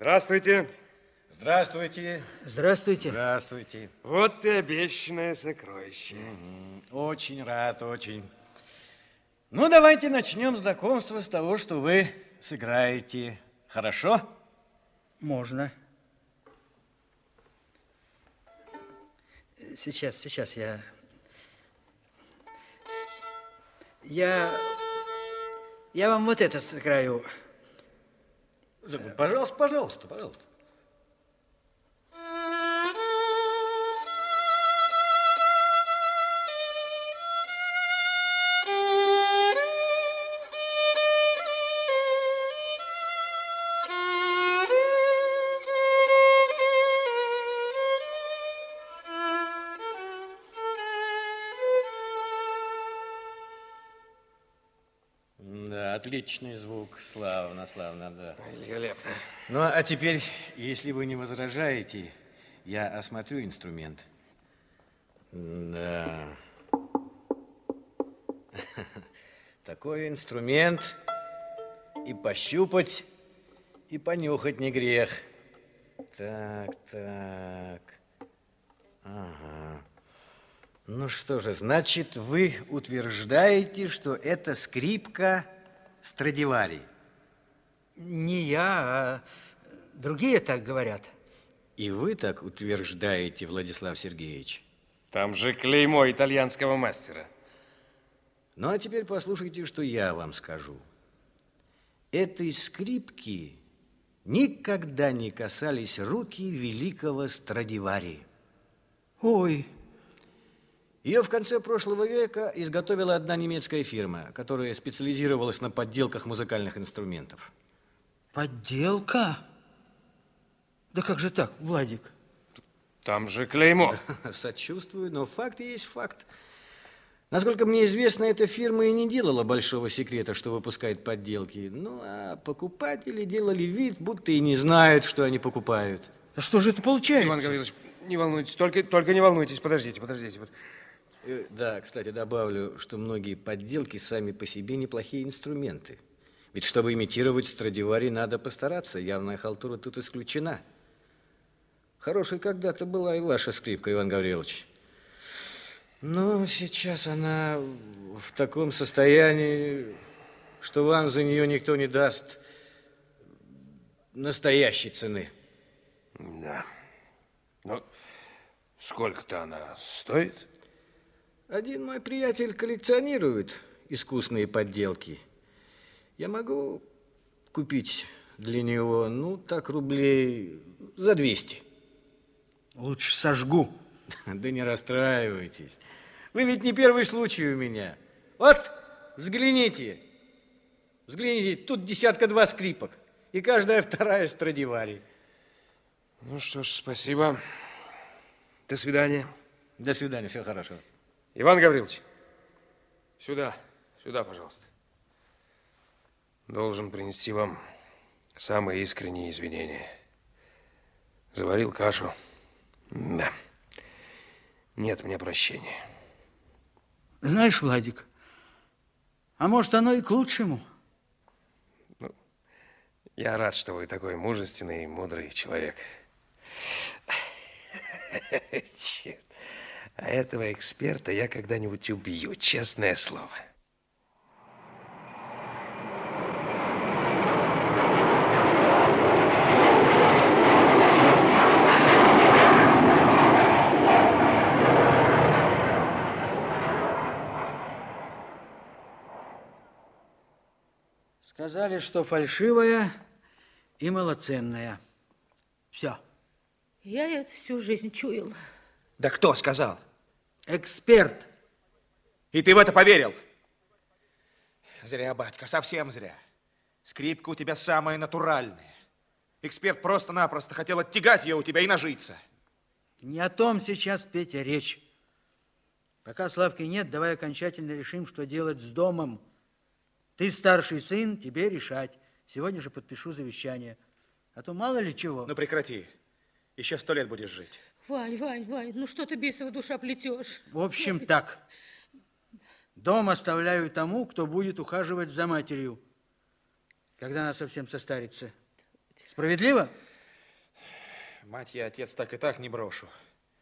Здравствуйте. Здравствуйте. Здравствуйте. Здравствуйте. Вот и обещанное сокровище. Очень рад, очень. Ну, давайте начнем знакомство с того, что вы сыграете. Хорошо? Можно. Сейчас, сейчас я... Я... Я вам вот это сыграю. Пожалуйста, пожалуйста, пожалуйста. Отличный звук. Славно, славно, да. Великолепно. Ну, а теперь, если вы не возражаете, я осмотрю инструмент. Да. Такой инструмент и пощупать, и понюхать не грех. Так, так. Ага. Ну что же, значит, вы утверждаете, что это скрипка Страдивари. Не я, а другие так говорят. И вы так утверждаете, Владислав Сергеевич? Там же клеймо итальянского мастера. Ну, а теперь послушайте, что я вам скажу. Этой скрипки никогда не касались руки великого Страдивари. Ой, Ее в конце прошлого века изготовила одна немецкая фирма, которая специализировалась на подделках музыкальных инструментов. подделка? Да как же так, Владик? Там же клеймо. Сочувствую, но факт есть факт. Насколько мне известно, эта фирма и не делала большого секрета, что выпускает подделки. Ну, а покупатели делали вид, будто и не знают, что они покупают. А что же это получается? Иван Гаврилович, не волнуйтесь, только, только не волнуйтесь. Подождите, подождите. Вот. Э, Да, кстати, добавлю, что многие подделки сами по себе неплохие инструменты. Ведь чтобы имитировать Страдивари, надо постараться. Явная халтура тут исключена. Хорошей когда-то была и ваша скрипка, Иван Гаврилович. Но сейчас она в таком состоянии, что вам за нее никто не даст настоящей цены. Да. Ну, сколько-то она стоит? Один мой приятель коллекционирует искусные подделки. Я могу купить для него, ну, так рублей за 200. Лучше сожгу. Да не расстраивайтесь. Вы ведь не первый случай у меня. Вот, взгляните. Взгляните, тут десятка-два скрипок. И каждая вторая Страдивари. Ну что ж, спасибо. До свидания. До свидания, все хорошо. Иван Гаврилович, сюда, сюда, пожалуйста. Должен принести вам самые искренние извинения. Заварил кашу. Да. Нет мне прощения. Знаешь, Владик, а может, оно и к лучшему. Я рад, что вы такой мужественный и мудрый человек. Черт. А этого эксперта я когда-нибудь убью, честное слово. Сказали, что фальшивая и малоценная. Все. Я это всю жизнь чуяла. Да кто сказал? Эксперт. И ты в это поверил? Зря, батька, совсем зря. Скрипка у тебя самая натуральная. Эксперт просто-напросто хотел оттягать ее у тебя и нажиться. Не о том сейчас, Петя, речь. Пока Славки нет, давай окончательно решим, что делать с домом. Ты старший сын, тебе решать. Сегодня же подпишу завещание. А то мало ли чего. Ну прекрати. Еще сто лет будешь жить. Вань, Вань, Вань, ну что ты бесова душа плетешь? В общем, так. Дом оставляю тому, кто будет ухаживать за матерью, когда она совсем состарится. Справедливо? Мать и отец так и так не брошу.